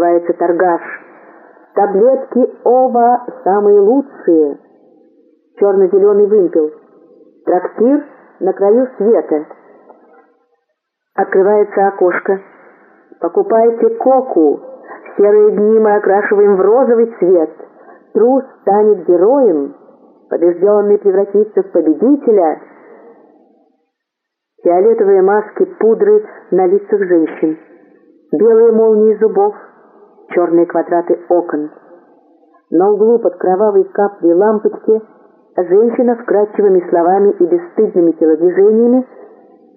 Надрывается торгаш. Таблетки ова самые лучшие. Черно-зеленый вымпел. Трактир на краю света. Открывается окошко. Покупайте коку. В серые дни мы окрашиваем в розовый цвет. Трус станет героем, побежденный превратится в победителя. Фиолетовые маски пудры на лицах женщин. Белые молнии зубов, черные квадраты окон. На углу под кровавой каплей лампочки женщина вкрадчивыми словами и бесстыдными телодвижениями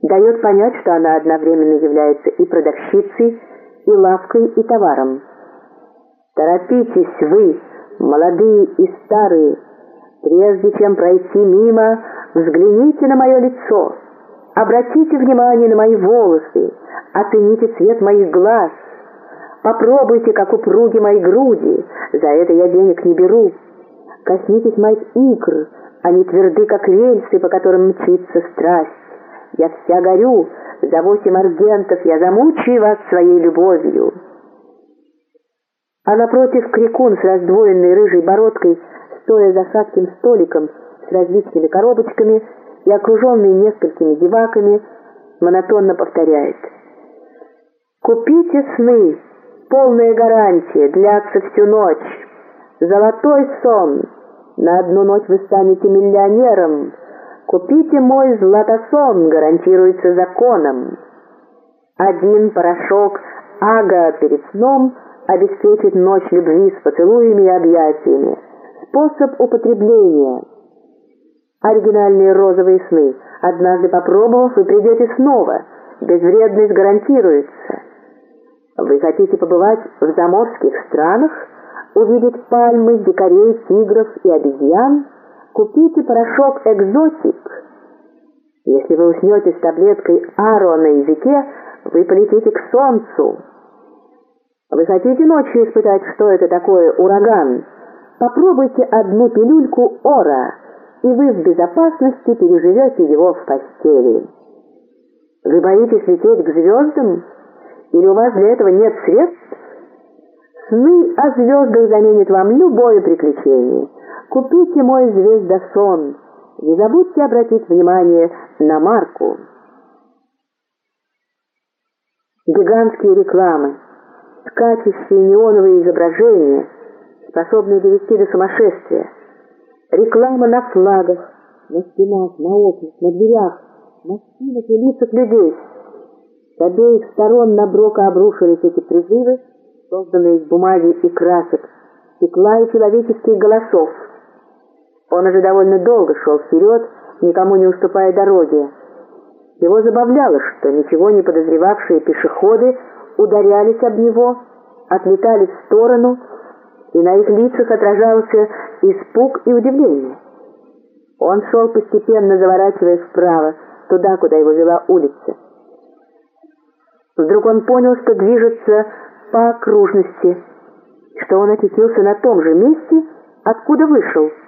дает понять, что она одновременно является и продавщицей, и лавкой, и товаром. «Торопитесь вы, молодые и старые, прежде чем пройти мимо, взгляните на мое лицо, обратите внимание на мои волосы, оцените цвет моих глаз, попробуйте, как упруги мои груди, за это я денег не беру, коснитесь моих икр, они тверды, как рельсы, по которым мчится страсть. Я вся горю, за восемь аргентов я замучаю вас своей любовью. А напротив крикун с раздвоенной рыжей бородкой, стоя за шатким столиком с различными коробочками и окруженный несколькими деваками, монотонно повторяет. «Купите сны, полная гарантия, длятся всю ночь. Золотой сон, на одну ночь вы станете миллионером, Купите мой златосон, гарантируется законом. Один порошок ага перед сном обеспечит ночь любви с поцелуями и объятиями. Способ употребления. Оригинальные розовые сны. Однажды попробовав, вы придете снова. Безвредность гарантируется. Хотите побывать в заморских странах, увидеть пальмы, дикарей, тигров и обезьян? Купите порошок «Экзотик». Если вы уснете с таблеткой «Аро» на языке, вы полетите к солнцу. Вы хотите ночью испытать, что это такое ураган? Попробуйте одну пилюльку «Ора», и вы в безопасности переживете его в постели. Вы боитесь лететь к звездам? Или у вас для этого нет средств? Сны о звездах заменят вам любое приключение – Купите мой звездосон. Не забудьте обратить внимание на марку. Гигантские рекламы, скачущие неоновые изображения, способные довести до сумасшествия. Реклама на флагах, на стенах, на окнах, на дверях, на спинах и лицах людей. С обеих сторон на Брока обрушились эти призывы, созданные из бумаги и красок, стекла и человеческих голосов. Он уже довольно долго шел вперед, никому не уступая дороги. Его забавляло, что ничего не подозревавшие пешеходы ударялись об него, отлетали в сторону, и на их лицах отражался испуг и удивление. Он шел постепенно, заворачивая вправо, туда, куда его вела улица. Вдруг он понял, что движется по окружности, что он очутился на том же месте, откуда вышел —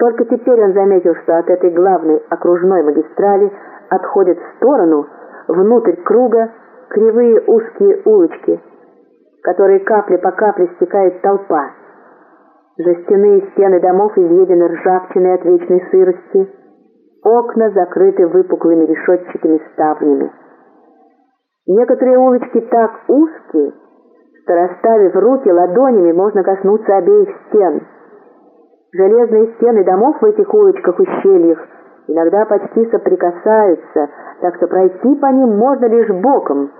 только теперь он заметил, что от этой главной окружной магистрали отходят в сторону, внутрь круга, кривые узкие улочки, которые капли по капле стекает толпа. Жестяные стены домов изъедены ржавчиной от вечной сырости, окна закрыты выпуклыми решетчатыми ставнями. Некоторые улочки так узкие, что, расставив руки ладонями, можно коснуться обеих стен — Железные стены домов в этих улочках-ущельях иногда почти соприкасаются, так что пройти по ним можно лишь боком,